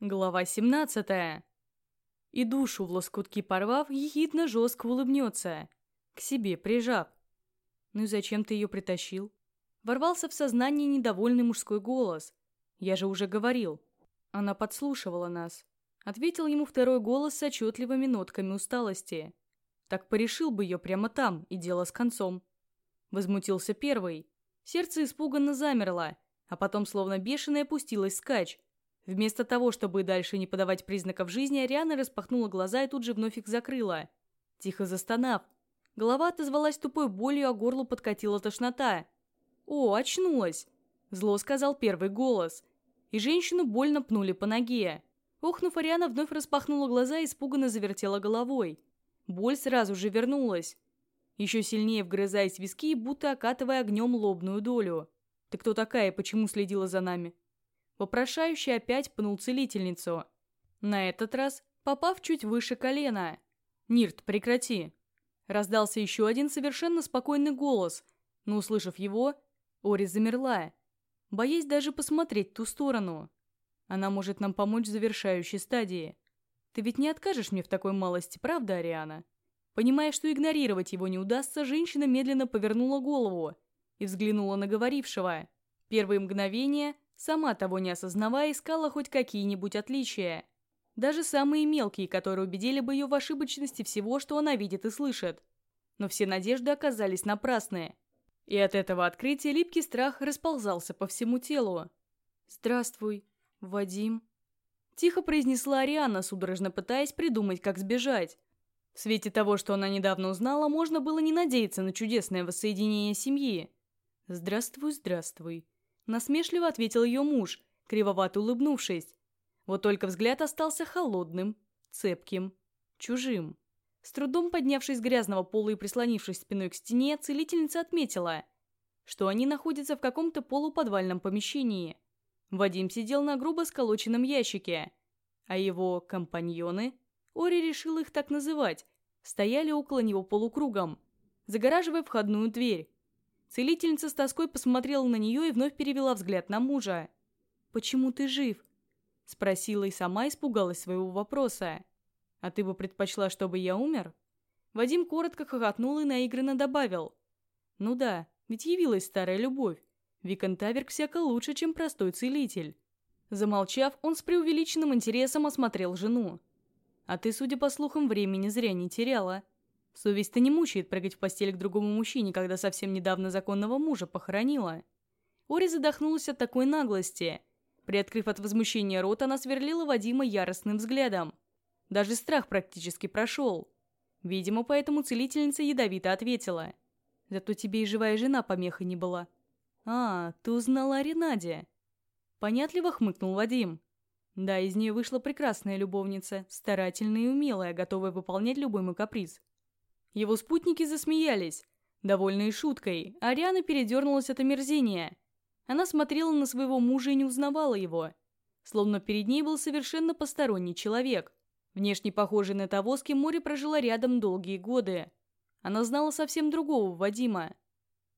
Глава 17. И душу в лоскутки порвав, ехидно жестко улыбнется, к себе прижав. Ну и зачем ты ее притащил? Ворвался в сознание недовольный мужской голос. Я же уже говорил. Она подслушивала нас. Ответил ему второй голос с отчетливыми нотками усталости. Так порешил бы ее прямо там, и дело с концом. Возмутился первый. Сердце испуганно замерло, а потом словно бешеное опустилось скач. Вместо того, чтобы дальше не подавать признаков жизни, Ариана распахнула глаза и тут же вновь их закрыла. Тихо застонав. Голова отозвалась тупой болью, а горлу подкатила тошнота. «О, очнулась!» Зло сказал первый голос. И женщину больно пнули по ноге. Охнув, Ариана вновь распахнула глаза и испуганно завертела головой. Боль сразу же вернулась. Еще сильнее вгрызаясь в виски будто окатывая огнем лобную долю. «Ты кто такая и почему следила за нами?» Вопрошающий опять пнул целительницу. На этот раз попав чуть выше колена. «Нирт, прекрати!» Раздался еще один совершенно спокойный голос, но, услышав его, Ори замерла, боясь даже посмотреть в ту сторону. Она может нам помочь в завершающей стадии. Ты ведь не откажешь мне в такой малости, правда, Ариана? Понимая, что игнорировать его не удастся, женщина медленно повернула голову и взглянула на говорившего. Первые мгновения Сама того не осознавая, искала хоть какие-нибудь отличия. Даже самые мелкие, которые убедили бы ее в ошибочности всего, что она видит и слышит. Но все надежды оказались напрасные. И от этого открытия липкий страх расползался по всему телу. «Здравствуй, Вадим», – тихо произнесла Ариана, судорожно пытаясь придумать, как сбежать. В свете того, что она недавно узнала, можно было не надеяться на чудесное воссоединение семьи. «Здравствуй, здравствуй», Насмешливо ответил ее муж, кривовато улыбнувшись. Вот только взгляд остался холодным, цепким, чужим. С трудом поднявшись с грязного пола и прислонившись спиной к стене, целительница отметила, что они находятся в каком-то полуподвальном помещении. Вадим сидел на грубо сколоченном ящике, а его компаньоны, Ори решил их так называть, стояли около него полукругом, загораживая входную дверь. Целительница с тоской посмотрела на нее и вновь перевела взгляд на мужа. «Почему ты жив?» Спросила и сама испугалась своего вопроса. «А ты бы предпочла, чтобы я умер?» Вадим коротко хохотнул и наигранно добавил. «Ну да, ведь явилась старая любовь. Виконтаверк всяко лучше, чем простой целитель». Замолчав, он с преувеличенным интересом осмотрел жену. «А ты, судя по слухам, времени зря не теряла». Совесть-то не мучает прыгать в постель к другому мужчине, когда совсем недавно законного мужа похоронила. Ори задохнулась от такой наглости. Приоткрыв от возмущения рот, она сверлила Вадима яростным взглядом. Даже страх практически прошел. Видимо, поэтому целительница ядовито ответила. «Зато тебе и живая жена помехой не была». «А, ты узнала о Ренаде?» Понятливо хмыкнул Вадим. Да, из нее вышла прекрасная любовница, старательная и умелая, готовая выполнять любой мой каприз. Его спутники засмеялись, довольные шуткой, Ариана передернулась от омерзения. Она смотрела на своего мужа и не узнавала его. Словно перед ней был совершенно посторонний человек, внешне похожий на того, с кем море прожила рядом долгие годы. Она знала совсем другого Вадима.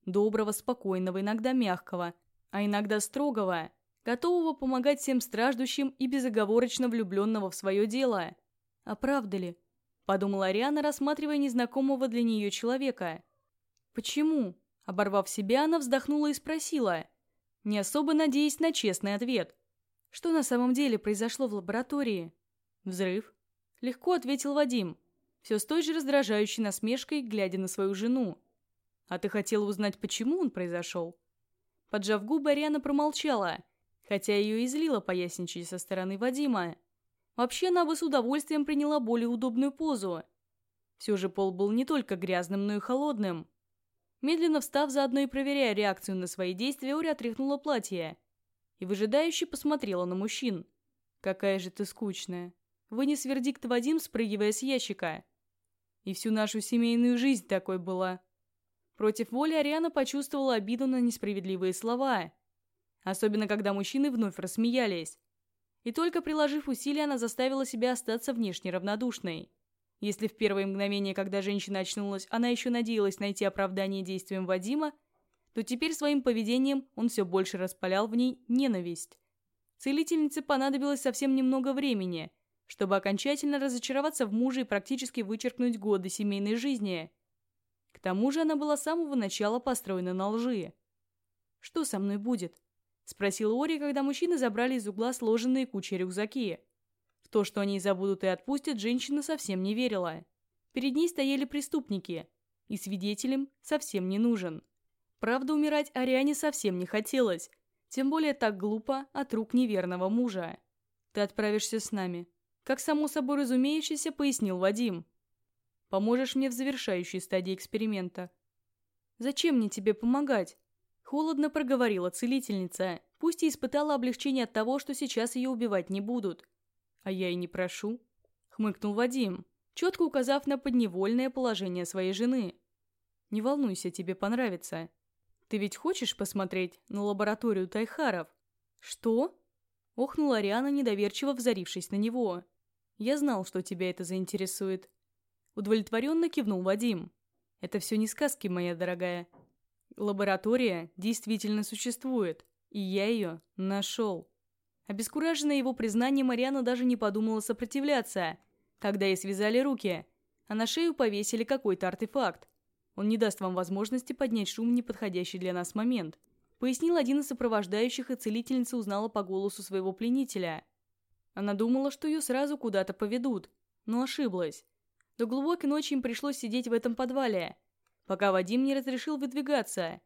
Доброго, спокойного, иногда мягкого, а иногда строгого, готового помогать всем страждущим и безоговорочно влюбленного в свое дело. А правда ли, Подумала Ариана, рассматривая незнакомого для нее человека. «Почему?» Оборвав себя, она вздохнула и спросила, не особо надеясь на честный ответ. «Что на самом деле произошло в лаборатории?» «Взрыв», — легко ответил Вадим, все с той же раздражающей насмешкой, глядя на свою жену. «А ты хотела узнать, почему он произошел?» Поджав губы, Ариана промолчала, хотя ее излило поясничать со стороны Вадима. Вообще, она бы с удовольствием приняла более удобную позу. Все же пол был не только грязным, но и холодным. Медленно встав заодно и проверяя реакцию на свои действия, Ори отряхнула платье и выжидающе посмотрела на мужчин. «Какая же ты скучная!» Вынес вердикт Вадим, спрыгивая с ящика. «И всю нашу семейную жизнь такой была». Против воли Ариана почувствовала обиду на несправедливые слова. Особенно, когда мужчины вновь рассмеялись. И только приложив усилия, она заставила себя остаться внешне равнодушной. Если в первые мгновения, когда женщина очнулась, она еще надеялась найти оправдание действиям Вадима, то теперь своим поведением он все больше распалял в ней ненависть. Целительнице понадобилось совсем немного времени, чтобы окончательно разочароваться в муже и практически вычеркнуть годы семейной жизни. К тому же она была с самого начала построена на лжи. «Что со мной будет?» – спросил Ори, когда мужчины забрали из угла сложенные кучей рюкзаки. В то, что они забудут и отпустят, женщина совсем не верила. Перед ней стояли преступники, и свидетелем совсем не нужен. Правда, умирать Ариане совсем не хотелось, тем более так глупо от рук неверного мужа. «Ты отправишься с нами», как само собой разумеющееся пояснил Вадим. «Поможешь мне в завершающей стадии эксперимента». «Зачем мне тебе помогать?» Холодно проговорила целительница, пусть и испытала облегчение от того, что сейчас ее убивать не будут. «А я и не прошу», — хмыкнул Вадим, четко указав на подневольное положение своей жены. «Не волнуйся, тебе понравится. Ты ведь хочешь посмотреть на лабораторию Тайхаров?» «Что?» — охнула Ариана, недоверчиво взорившись на него. «Я знал, что тебя это заинтересует». Удовлетворенно кивнул Вадим. «Это все не сказки, моя дорогая. Лаборатория действительно существует, и я ее нашел». Обескураженная его признанием, Мариана даже не подумала сопротивляться, когда ей связали руки, а на шею повесили какой-то артефакт. Он не даст вам возможности поднять шум в неподходящий для нас момент. Пояснил один из сопровождающих, и целительница узнала по голосу своего пленителя. Она думала, что ее сразу куда-то поведут, но ошиблась. До глубокой ночи им пришлось сидеть в этом подвале, пока Вадим не разрешил выдвигаться.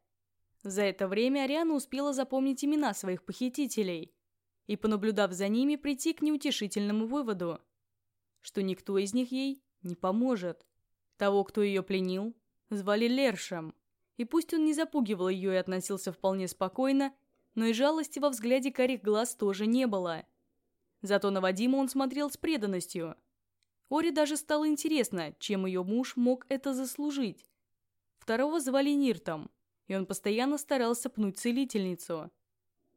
За это время Ариана успела запомнить имена своих похитителей и, понаблюдав за ними, прийти к неутешительному выводу, что никто из них ей не поможет. Того, кто ее пленил, звали Лершем, и пусть он не запугивал ее и относился вполне спокойно, но и жалости во взгляде карих глаз тоже не было. Зато на Вадима он смотрел с преданностью. Оре даже стало интересно, чем ее муж мог это заслужить. Второго звали Ниртом, и он постоянно старался пнуть целительницу.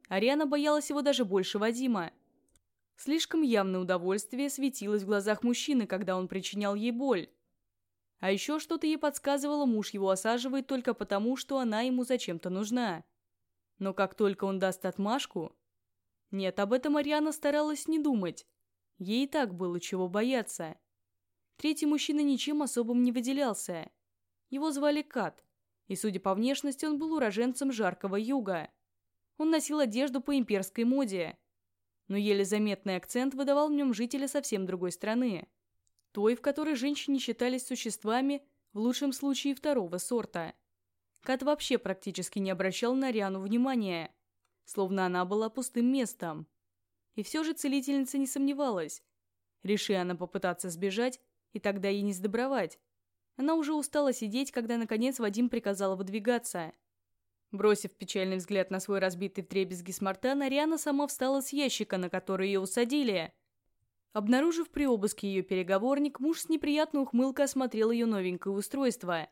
Ариана боялась его даже больше Вадима. Слишком явное удовольствие светилось в глазах мужчины, когда он причинял ей боль. А еще что-то ей подсказывало, муж его осаживает только потому, что она ему зачем-то нужна. Но как только он даст отмашку, нет, об этом Ариана старалась не думать. Ей и так было чего бояться. Третий мужчина ничем особым не выделялся. Его звали Кат, и, судя по внешности, он был уроженцем жаркого юга. Он носил одежду по имперской моде, но еле заметный акцент выдавал в нем жителя совсем другой страны. Той, в которой женщины считались существами, в лучшем случае второго сорта. Кат вообще практически не обращал на Ариану внимания – словно она была пустым местом. И все же целительница не сомневалась. Реши она попытаться сбежать, и тогда ей не сдобровать. Она уже устала сидеть, когда, наконец, Вадим приказал выдвигаться. Бросив печальный взгляд на свой разбитый вдребезги смартан, Ариана сама встала с ящика, на который ее усадили. Обнаружив при обыске ее переговорник, муж с неприятной ухмылкой осмотрел ее новенькое устройство,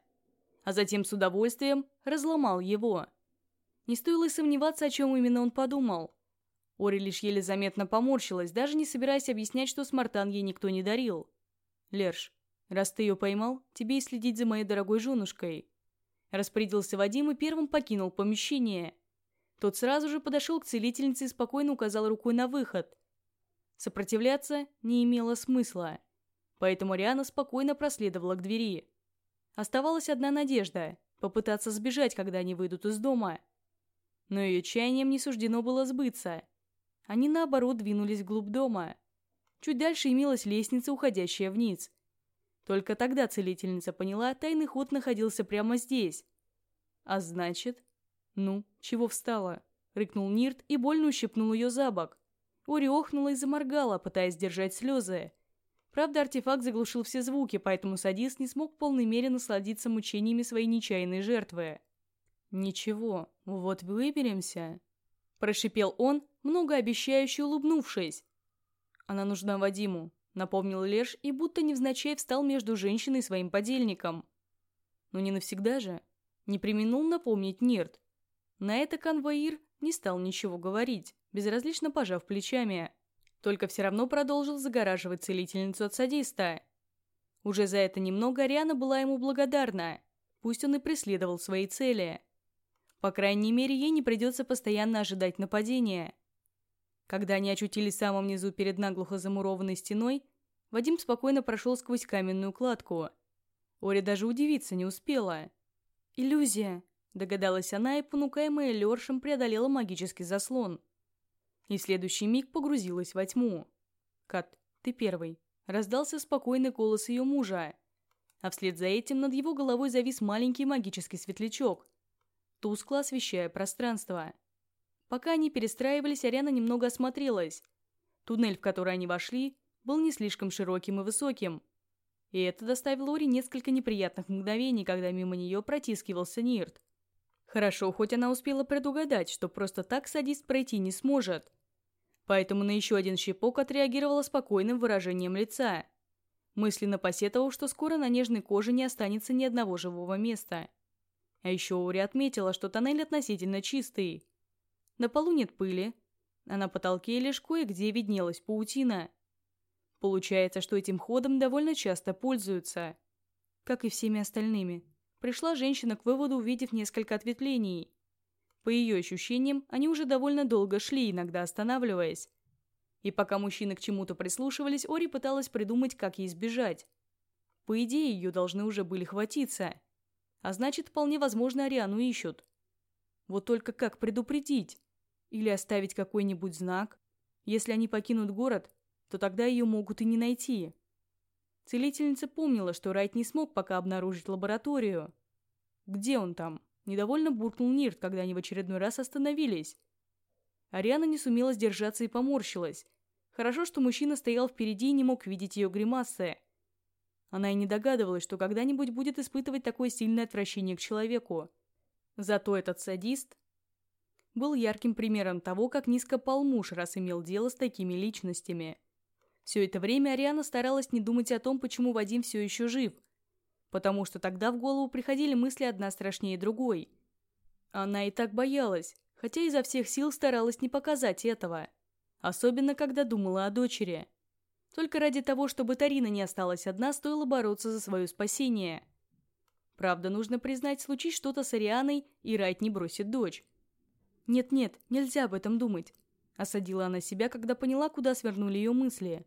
а затем с удовольствием разломал его. Не стоило сомневаться, о чем именно он подумал. Ори лишь еле заметно поморщилась, даже не собираясь объяснять, что смартан ей никто не дарил. «Лерш, раз ты ее поймал, тебе и следить за моей дорогой женушкой». Распорядился Вадим и первым покинул помещение. Тот сразу же подошел к целительнице и спокойно указал рукой на выход. Сопротивляться не имело смысла, поэтому Риана спокойно проследовала к двери. Оставалась одна надежда – попытаться сбежать, когда они выйдут из дома – но ее чаянием не суждено было сбыться. Они, наоборот, двинулись вглубь дома. Чуть дальше имелась лестница, уходящая вниз. Только тогда целительница поняла, тайный ход находился прямо здесь. А значит... Ну, чего встала? Рыкнул Нирт и больно ущипнул ее за бок. Ори охнула и заморгала, пытаясь держать слезы. Правда, артефакт заглушил все звуки, поэтому садист не смог в полной мере насладиться мучениями своей нечаянной жертвы. «Ничего, вот выберемся», – прошипел он, многообещающе улыбнувшись. «Она нужна Вадиму», – напомнил Леш и будто невзначай встал между женщиной и своим подельником. «Но не навсегда же», – не применул напомнить Нирт. На это конвоир не стал ничего говорить, безразлично пожав плечами. Только все равно продолжил загораживать целительницу от садиста. Уже за это немного Ариана была ему благодарна. Пусть он и преследовал свои цели. По крайней мере, ей не придется постоянно ожидать нападения. Когда они очутились в самом низу перед наглухо замурованной стеной, Вадим спокойно прошел сквозь каменную кладку. Ори даже удивиться не успела. «Иллюзия!» – догадалась она и, понукаемая Лершем, преодолела магический заслон. И следующий миг погрузилась во тьму. «Кат, ты первый», – раздался спокойный голос ее мужа. А вслед за этим над его головой завис маленький магический светлячок, тускло освещая пространство. Пока они перестраивались, Ариана немного осмотрелась. Туннель, в который они вошли, был не слишком широким и высоким. И это доставило Ори несколько неприятных мгновений, когда мимо нее протискивался Нирт. Хорошо, хоть она успела предугадать, что просто так садист пройти не сможет. Поэтому на еще один щепок отреагировала спокойным выражением лица. Мысленно посетовал, что скоро на нежной коже не останется ни одного живого места. А еще Ори отметила, что тоннель относительно чистый. На полу нет пыли, а на потолке лишь кое-где виднелась паутина. Получается, что этим ходом довольно часто пользуются. Как и всеми остальными. Пришла женщина к выводу, увидев несколько ответвлений. По ее ощущениям, они уже довольно долго шли, иногда останавливаясь. И пока мужчины к чему-то прислушивались, Ори пыталась придумать, как ей избежать. По идее, ее должны уже были хватиться. А значит, вполне возможно, Ариану ищут. Вот только как предупредить? Или оставить какой-нибудь знак? Если они покинут город, то тогда ее могут и не найти. Целительница помнила, что Райт не смог пока обнаружить лабораторию. «Где он там?» – недовольно буркнул Нирт, когда они в очередной раз остановились. Ариана не сумела сдержаться и поморщилась. Хорошо, что мужчина стоял впереди и не мог видеть ее гримасы. Она и не догадывалась, что когда-нибудь будет испытывать такое сильное отвращение к человеку. Зато этот садист был ярким примером того, как низко пал муж, раз имел дело с такими личностями. Все это время Ариана старалась не думать о том, почему Вадим все еще жив, потому что тогда в голову приходили мысли одна страшнее другой. Она и так боялась, хотя изо всех сил старалась не показать этого, особенно когда думала о дочери. Только ради того, чтобы Тарина не осталась одна, стоило бороться за свое спасение. Правда, нужно признать, случись что-то с Арианой, и Райт не бросит дочь. «Нет-нет, нельзя об этом думать», — осадила она себя, когда поняла, куда свернули ее мысли.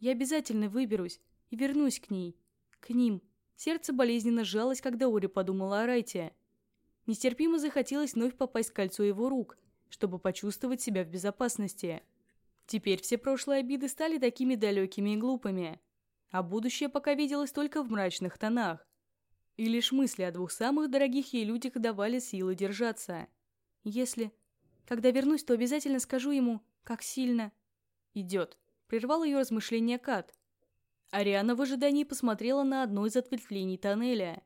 «Я обязательно выберусь и вернусь к ней. К ним». Сердце болезненно сжалось, когда Ори подумала о Райте. Нестерпимо захотелось вновь попасть в кольцо его рук, чтобы почувствовать себя в безопасности. Теперь все прошлые обиды стали такими далекими и глупыми, а будущее пока виделось только в мрачных тонах. И лишь мысли о двух самых дорогих ей людях давали силы держаться. Если... Когда вернусь, то обязательно скажу ему, как сильно... Идет. Прервал ее размышления Кат. Ариана в ожидании посмотрела на одно из ответвлений тоннеля.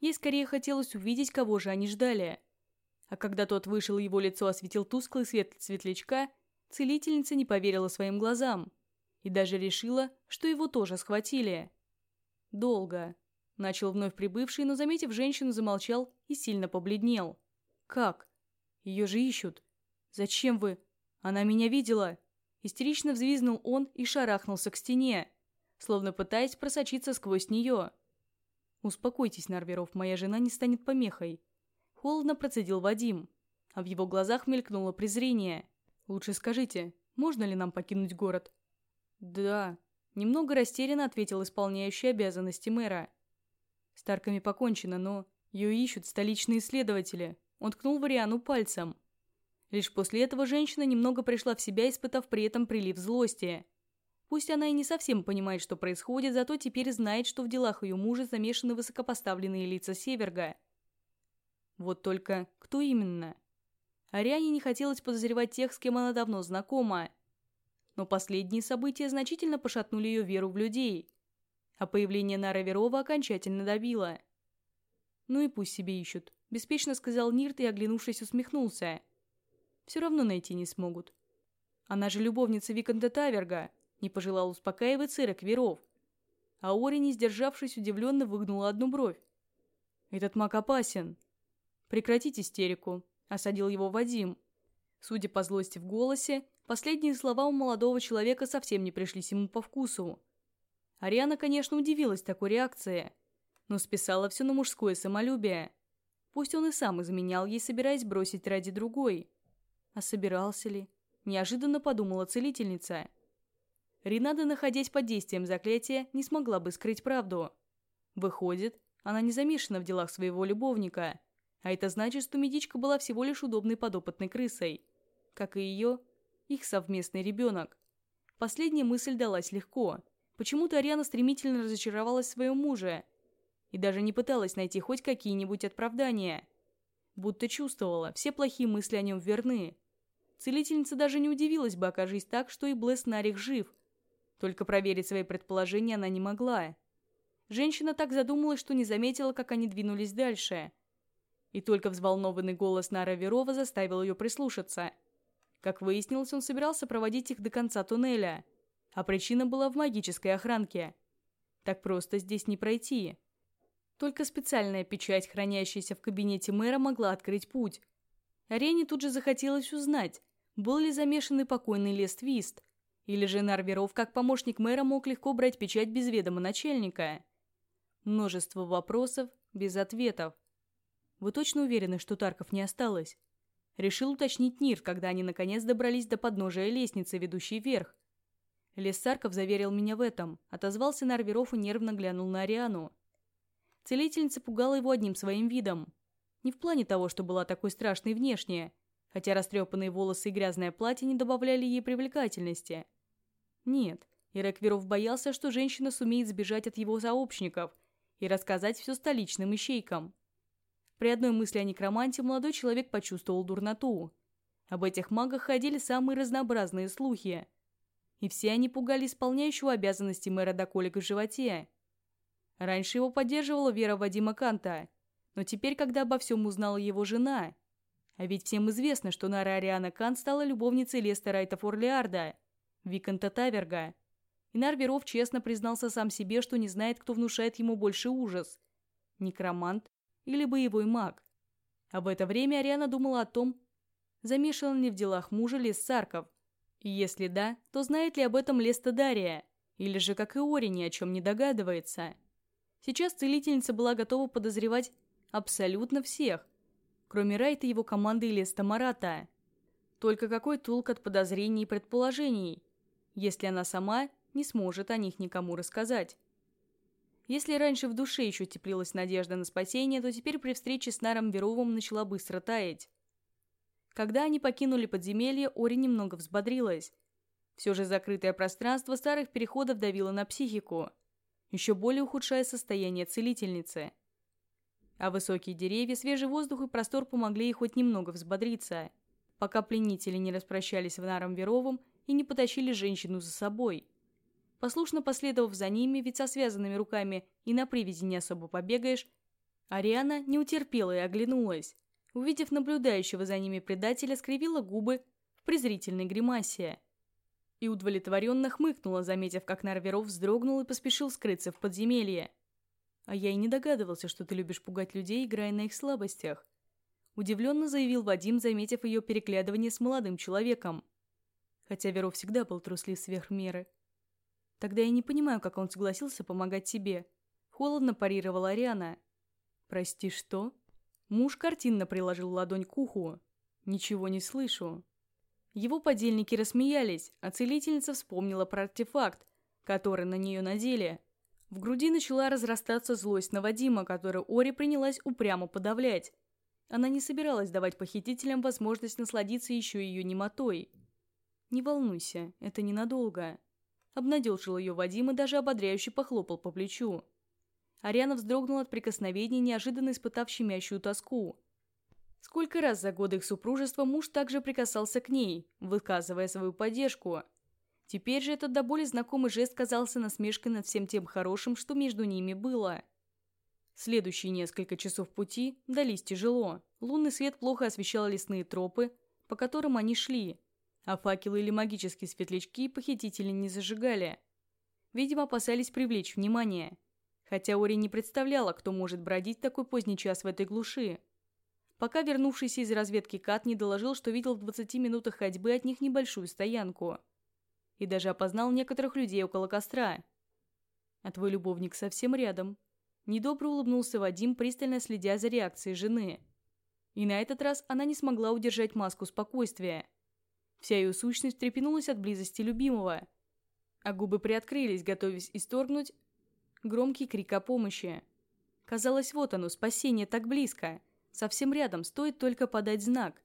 Ей скорее хотелось увидеть, кого же они ждали. А когда тот вышел, его лицо осветил тусклый свет светлячка, целительница не поверила своим глазам и даже решила, что его тоже схватили. Долго. Начал вновь прибывший, но, заметив женщину, замолчал и сильно побледнел. «Как? Ее же ищут. Зачем вы? Она меня видела!» Истерично взвизнул он и шарахнулся к стене, словно пытаясь просочиться сквозь нее. «Успокойтесь, Нарверов, моя жена не станет помехой». Холодно процедил Вадим, а в его глазах мелькнуло презрение. «Лучше скажите, можно ли нам покинуть город?» «Да», — немного растерянно ответил исполняющий обязанности мэра. Старками покончено, но ее ищут столичные следователи. Он ткнул Вариану пальцем. Лишь после этого женщина немного пришла в себя, испытав при этом прилив злости. Пусть она и не совсем понимает, что происходит, зато теперь знает, что в делах ее мужа замешаны высокопоставленные лица Северга. Вот только кто именно? Ариане не хотелось подозревать тех, с кем она давно знакома. Но последние события значительно пошатнули ее веру в людей а появление Нара Верова окончательно добило. «Ну и пусть себе ищут», – беспечно сказал Нирт и, оглянувшись, усмехнулся. «Все равно найти не смогут. Она же любовница Виконта Таверга», – не пожелал успокаивать сырок Веров. А Ори, не сдержавшись, удивленно выгнула одну бровь. «Этот маг опасен». «Прекратить истерику», – осадил его Вадим. Судя по злости в голосе, последние слова у молодого человека совсем не пришлись ему по вкусу. Ариана, конечно, удивилась такой реакции, но списала все на мужское самолюбие. Пусть он и сам изменял ей, собираясь бросить ради другой. А собирался ли? неожиданно подумала целительница. Ренада, находясь под действием заклятия, не смогла бы скрыть правду. Выходит, она не замешана в делах своего любовника, а это значит, что медичка была всего лишь удобной подопытной крысой. Как и ее, их совместный ребенок. Последняя мысль далась легко. Почему-то Ариана стремительно разочаровалась в своем муже и даже не пыталась найти хоть какие-нибудь оправдания. Будто чувствовала, все плохие мысли о нем верны. Целительница даже не удивилась бы, окажись так, что и Блэс Нарих жив. Только проверить свои предположения она не могла. Женщина так задумалась, что не заметила, как они двинулись дальше. И только взволнованный голос Нара Верова заставил ее прислушаться. Как выяснилось, он собирался проводить их до конца туннеля. А причина была в магической охранке. Так просто здесь не пройти. Только специальная печать, хранящаяся в кабинете мэра, могла открыть путь. Арене тут же захотелось узнать, был ли замешанный покойный Лест Вист, или же Нарверов, как помощник мэра, мог легко брать печать без ведома начальника. Множество вопросов, без ответов. Вы точно уверены, что Тарков не осталось? Решил уточнить Нир, когда они наконец добрались до подножия лестницы, ведущей вверх. Лес Тарков заверил меня в этом, отозвался Нарверов и нервно глянул на Ариану. Целительница пугала его одним своим видом. Не в плане того, что была такой страшной внешне, хотя растрепанные волосы и грязное платье не добавляли ей привлекательности. Нет, Ирек Веров боялся, что женщина сумеет сбежать от его сообщников – и рассказать все столичным ищейкам. При одной мысли о некроманте молодой человек почувствовал дурноту. Об этих магах ходили самые разнообразные слухи. И все они пугали исполняющего обязанности мэра до колик в животе. Раньше его поддерживала вера Вадима Канта, но теперь, когда обо всем узнала его жена... А ведь всем известно, что Нара Ариана Кант стала любовницей Леста Райта Форлиарда, Виконта Таверга, Инар Веров честно признался сам себе, что не знает, кто внушает ему больше ужас – некромант или боевой маг. А в это время Ариана думала о том, замешан ли в делах мужа Лес Сарков. И если да, то знает ли об этом Леста Дария, или же, как и Ори, ни о чем не догадывается. Сейчас целительница была готова подозревать абсолютно всех, кроме Райта, его команды и Леста Марата. Только какой толк от подозрений и предположений, если она сама не сможет о них никому рассказать. Если раньше в душе еще теплилась надежда на спасение, то теперь при встрече с Наром Веровым начала быстро таять. Когда они покинули подземелье, Ори немного взбодрилась. Все же закрытое пространство старых переходов давило на психику, еще более ухудшая состояние целительницы. А высокие деревья, свежий воздух и простор помогли ей хоть немного взбодриться, пока пленители не распрощались в Наром Веровым и не потащили женщину за собой – Послушно последовав за ними, ведь со связанными руками и на привязи не особо побегаешь, Ариана не утерпела и оглянулась. Увидев наблюдающего за ними предателя, скривила губы в презрительной гримасе. И удовлетворенно хмыкнула, заметив, как Нарверов вздрогнул и поспешил скрыться в подземелье. «А я и не догадывался, что ты любишь пугать людей, играя на их слабостях», удивленно заявил Вадим, заметив ее переглядывание с молодым человеком. Хотя Веров всегда был труслив сверх меры. Тогда я не понимаю, как он согласился помогать тебе. Холодно парировала Ариана. Прости, что? Муж картинно приложил ладонь к уху. Ничего не слышу. Его подельники рассмеялись, а целительница вспомнила про артефакт, который на нее надели. В груди начала разрастаться злость на Вадима, которую Ори принялась упрямо подавлять. Она не собиралась давать похитителям возможность насладиться еще ее немотой. «Не волнуйся, это ненадолго», Обнадежил ее Вадим и даже ободряюще похлопал по плечу. Ариана вздрогнула от прикосновений, неожиданно испытав щемящую тоску. Сколько раз за годы их супружества муж также прикасался к ней, выказывая свою поддержку. Теперь же этот до боли знакомый жест казался насмешкой над всем тем хорошим, что между ними было. Следующие несколько часов пути дались тяжело. Лунный свет плохо освещал лесные тропы, по которым они шли, а факелы или магические светлячки похитители не зажигали. Видимо, опасались привлечь внимание. Хотя Ори не представляла, кто может бродить такой поздний час в этой глуши. Пока вернувшийся из разведки Кат не доложил, что видел в 20 минутах ходьбы от них небольшую стоянку. И даже опознал некоторых людей около костра. А твой любовник совсем рядом. Недобро улыбнулся Вадим, пристально следя за реакцией жены. И на этот раз она не смогла удержать маску спокойствия. Вся ее сущность трепенулась от близости любимого, а губы приоткрылись, готовясь исторгнуть громкий крик о помощи. Казалось, вот оно, спасение так близко. Совсем рядом, стоит только подать знак.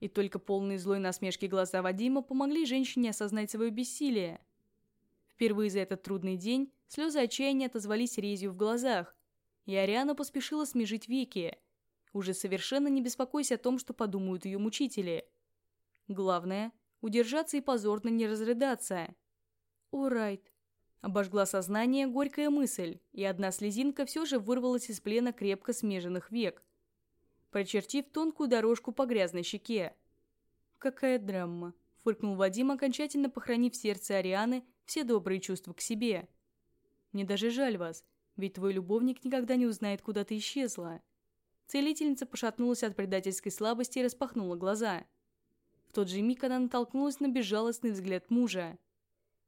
И только полные злой насмешки глаза Вадима помогли женщине осознать свое бессилие. Впервые за этот трудный день слезы отчаяния отозвались резью в глазах, и Ариана поспешила смежить веки, уже совершенно не беспокойся о том, что подумают ее мучители. Главное – удержаться и позорно не разрыдаться. «О, Райт!» Обожгла сознание горькая мысль, и одна слезинка все же вырвалась из плена крепко смеженных век, прочертив тонкую дорожку по грязной щеке. «Какая драма!» – фыркнул Вадим, окончательно похоронив в сердце Арианы все добрые чувства к себе. «Мне даже жаль вас, ведь твой любовник никогда не узнает, куда ты исчезла». Целительница пошатнулась от предательской слабости и распахнула глаза. В тот же миг она натолкнулась на безжалостный взгляд мужа.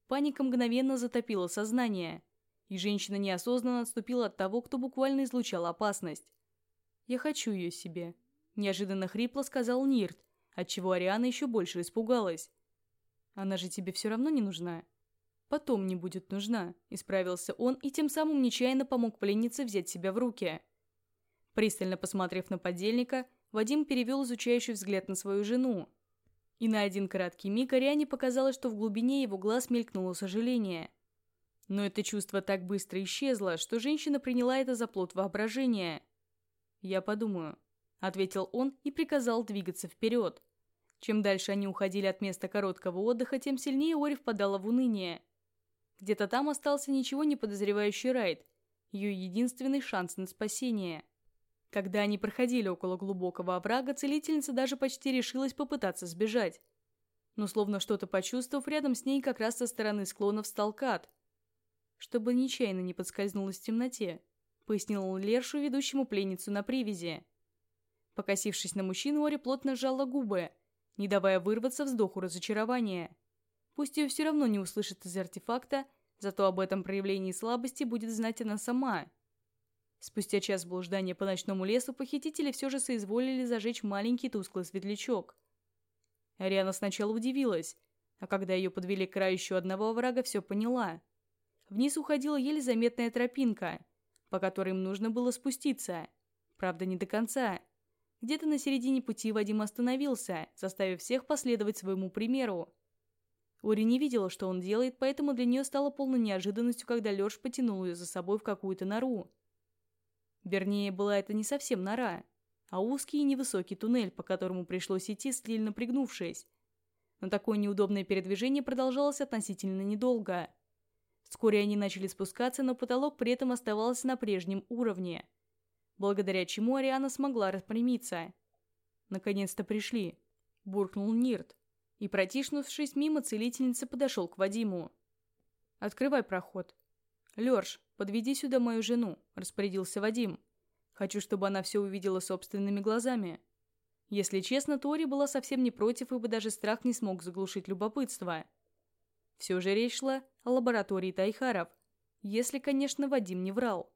Паника мгновенно затопила сознание, и женщина неосознанно отступила от того, кто буквально излучал опасность. «Я хочу ее себе», – неожиданно хрипло сказал Нирт, отчего Ариана еще больше испугалась. «Она же тебе все равно не нужна». «Потом не будет нужна», – исправился он и тем самым нечаянно помог пленнице взять себя в руки. Пристально посмотрев на подельника, Вадим перевел изучающий взгляд на свою жену. И на один краткий миг Ариане показалось, что в глубине его глаз мелькнуло сожаление. Но это чувство так быстро исчезло, что женщина приняла это за плод воображения. «Я подумаю», — ответил он и приказал двигаться вперед. Чем дальше они уходили от места короткого отдыха, тем сильнее Ори впадала в уныние. Где-то там остался ничего не подозревающий Райт, ее единственный шанс на спасение. Когда они проходили около глубокого оврага, целительница даже почти решилась попытаться сбежать. Но словно что-то почувствовав, рядом с ней как раз со стороны склона встал Кат. Чтобы нечаянно не подскользнулась в темноте, пояснил Лершу, ведущему пленницу на привязи. Покосившись на мужчину, Ори плотно сжала губы, не давая вырваться вздоху разочарования. Пусть ее все равно не услышат из артефакта, зато об этом проявлении слабости будет знать она сама. Спустя час блуждания по ночному лесу похитители все же соизволили зажечь маленький тусклый светлячок. Ариана сначала удивилась, а когда ее подвели к краю еще одного врага, все поняла. Вниз уходила еле заметная тропинка, по которой им нужно было спуститься. Правда, не до конца. Где-то на середине пути Вадим остановился, заставив всех последовать своему примеру. Ори не видела, что он делает, поэтому для нее стало полной неожиданностью, когда Лёш потянул ее за собой в какую-то нору. Вернее, была это не совсем нора, а узкий и невысокий туннель, по которому пришлось идти, сильно пригнувшись. Но такое неудобное передвижение продолжалось относительно недолго. Вскоре они начали спускаться, но потолок при этом оставался на прежнем уровне, благодаря чему Ариана смогла распрямиться. «Наконец-то пришли», – буркнул Нирт, и, протиснувшись мимо, целительница подошел к Вадиму. «Открывай проход», «Лёрш, подведи сюда мою жену», – распорядился Вадим. «Хочу, чтобы она все увидела собственными глазами». Если честно, Тори была совсем не против, ибо даже страх не смог заглушить любопытство. Все же речь шла о лаборатории Тайхаров, если, конечно, Вадим не врал.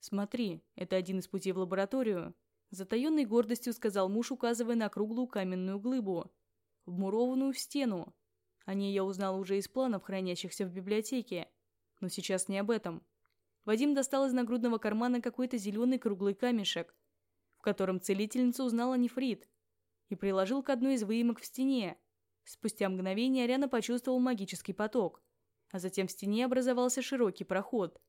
«Смотри, это один из путей в лабораторию», – затаенной гордостью сказал муж, указывая на круглую каменную глыбу, вмурованную в стену. О ней я узнал уже из планов, хранящихся в библиотеке. Но сейчас не об этом. Вадим достал из нагрудного кармана какой-то зеленый круглый камешек, в котором целительница узнала нефрит, и приложил к одной из выемок в стене. Спустя мгновение Ариана почувствовал магический поток, а затем в стене образовался широкий проход.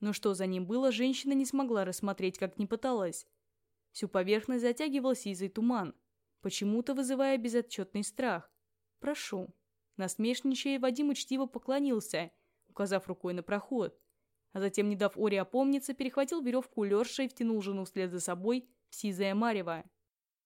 Но что за ним было, женщина не смогла рассмотреть, как не пыталась. Всю поверхность затягивал сизый туман, почему-то вызывая безотчетный страх. «Прошу». Насмешничая, Вадим учтиво поклонился указав рукой на проход. А затем, не дав Оре опомниться, перехватил веревку Лерша и втянул жену вслед за собой в сизое марево.